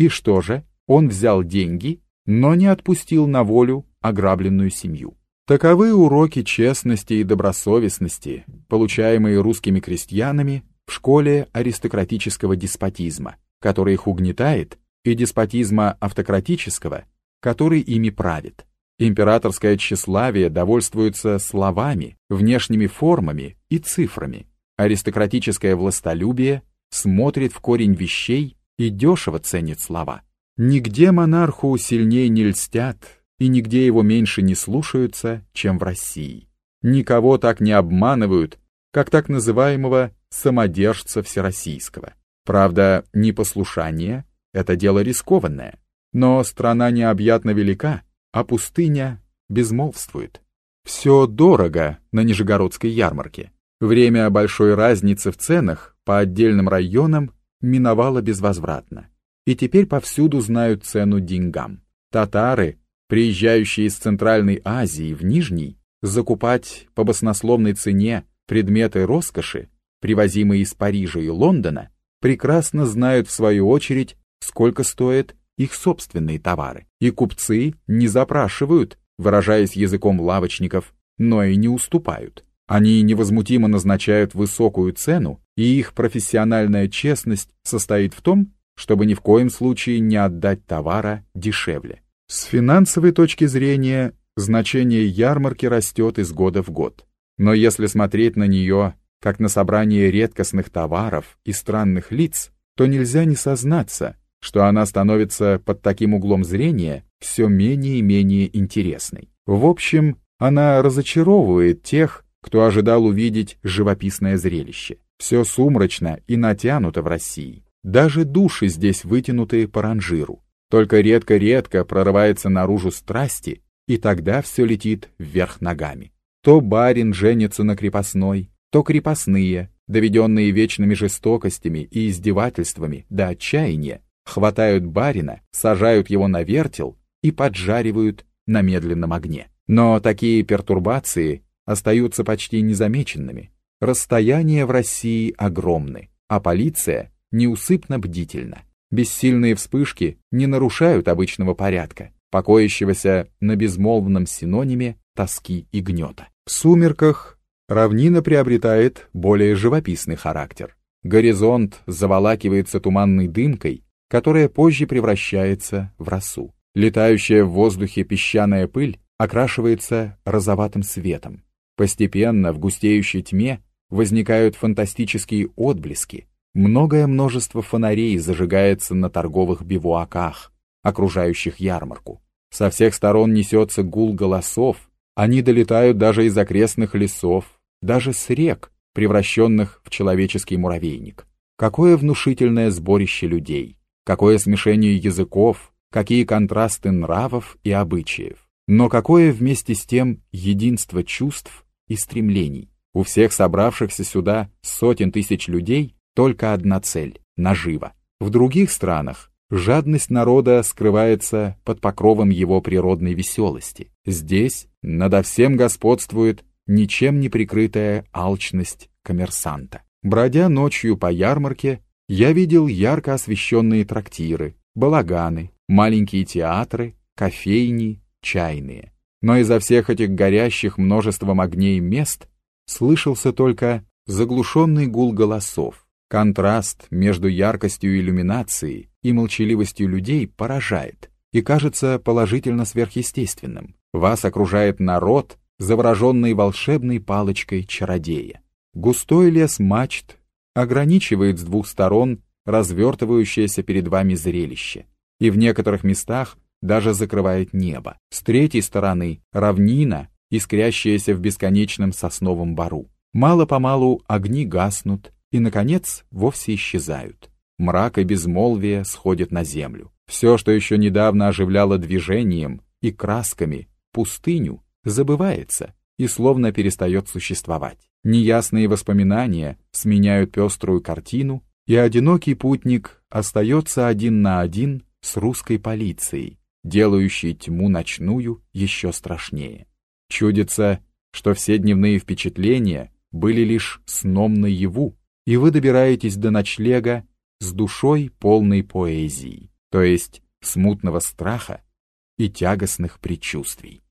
И что же? Он взял деньги, но не отпустил на волю ограбленную семью. Таковы уроки честности и добросовестности, получаемые русскими крестьянами в школе аристократического деспотизма, который их угнетает, и деспотизма автократического, который ими правит. Императорское тщеславие довольствуется словами, внешними формами и цифрами. Аристократическое властолюбие смотрит в корень вещей и дешево ценит слова. Нигде монарху сильнее не льстят, и нигде его меньше не слушаются, чем в России. Никого так не обманывают, как так называемого самодержца всероссийского. Правда, непослушание — это дело рискованное, но страна необъятно велика, а пустыня безмолвствует. Все дорого на Нижегородской ярмарке. Время большой разницы в ценах по отдельным районам миновало безвозвратно. И теперь повсюду знают цену деньгам. Татары, приезжающие из Центральной Азии в Нижний, закупать по баснословной цене предметы роскоши, привозимые из Парижа и Лондона, прекрасно знают в свою очередь, сколько стоят их собственные товары. И купцы не запрашивают, выражаясь языком лавочников, но и не уступают. Они невозмутимо назначают высокую цену, и их профессиональная честность состоит в том, чтобы ни в коем случае не отдать товара дешевле. С финансовой точки зрения значение ярмарки растет из года в год. Но если смотреть на нее как на собрание редкостных товаров и странных лиц, то нельзя не сознаться, что она становится под таким углом зрения все менее и менее интересной. В общем, она разочаровывает тех, кто ожидал увидеть живописное зрелище. Все сумрачно и натянуто в России. Даже души здесь вытянуты по ранжиру. Только редко-редко прорывается наружу страсти, и тогда все летит вверх ногами. То барин женится на крепостной, то крепостные, доведенные вечными жестокостями и издевательствами до отчаяния, хватают барина, сажают его на вертел и поджаривают на медленном огне. Но такие пертурбации остаются почти незамеченными. Расстояния в России огромны, а полиция неусыпно бдительна. Бессильные вспышки не нарушают обычного порядка, покоящегося на безмолвном синониме тоски и гнета. В сумерках равнина приобретает более живописный характер. Горизонт заволакивается туманной дымкой, которая позже превращается в росу. Летающая в воздухе песчаная пыль окрашивается розоватым светом. Постепенно в густеющей тьме возникают фантастические отблески. Многое множество фонарей зажигается на торговых бивуаках, окружающих ярмарку. Со всех сторон несется гул голосов, они долетают даже из окрестных лесов, даже с рек, превращенных в человеческий муравейник. Какое внушительное сборище людей! какое смешение языков, какие контрасты нравов и обычаев, но какое вместе с тем единство чувств и стремлений. У всех собравшихся сюда сотен тысяч людей только одна цель – нажива. В других странах жадность народа скрывается под покровом его природной веселости. Здесь надо всем господствует ничем не прикрытая алчность коммерсанта. Бродя ночью по ярмарке, я видел ярко освещенные трактиры, балаганы, маленькие театры, кофейни, чайные. Но изо всех этих горящих множеством огней мест слышался только заглушенный гул голосов. Контраст между яркостью иллюминации и молчаливостью людей поражает и кажется положительно сверхъестественным. Вас окружает народ, завороженный волшебной палочкой чародея. Густой лес мачт ограничивает с двух сторон развертывающееся перед вами зрелище, и в некоторых местах даже закрывает небо. С третьей стороны — равнина, искрящаяся в бесконечном сосновом бару. Мало-помалу огни гаснут и, наконец, вовсе исчезают. Мрак и безмолвие сходят на землю. Все, что еще недавно оживляло движением и красками пустыню, забывается и словно перестает существовать. Неясные воспоминания сменяют пеструю картину, и одинокий путник остается один на один с русской полицией, делающей тьму ночную еще страшнее. Чудится, что все дневные впечатления были лишь сном наяву, и вы добираетесь до ночлега с душой полной поэзии. то есть смутного страха и тягостных предчувствий.